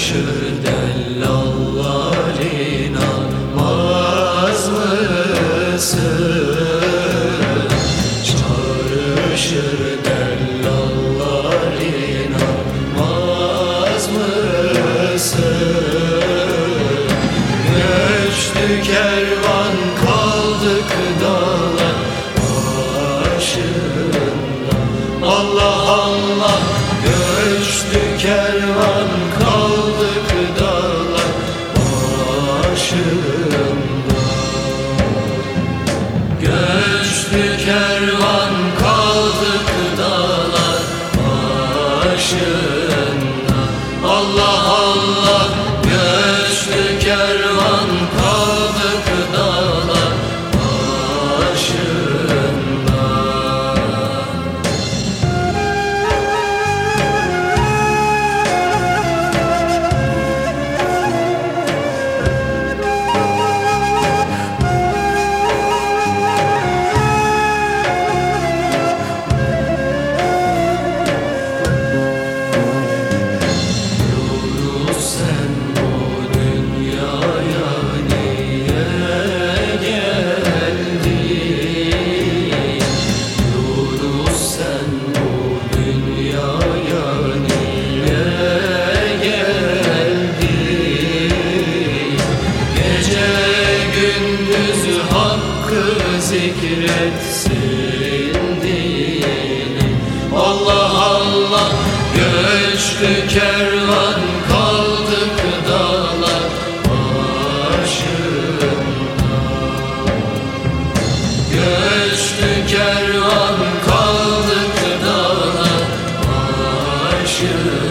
Başı dellallar inanmaz mısın? Çağrışır dellallar inanmaz mısın? Göçtü kervan kaldık dağlar başında Allah'a başında Göçtü kervan kaldık dağlar başında Düştü kervan kaldık dağlar başında Göçtü kervan kaldık dağlar başında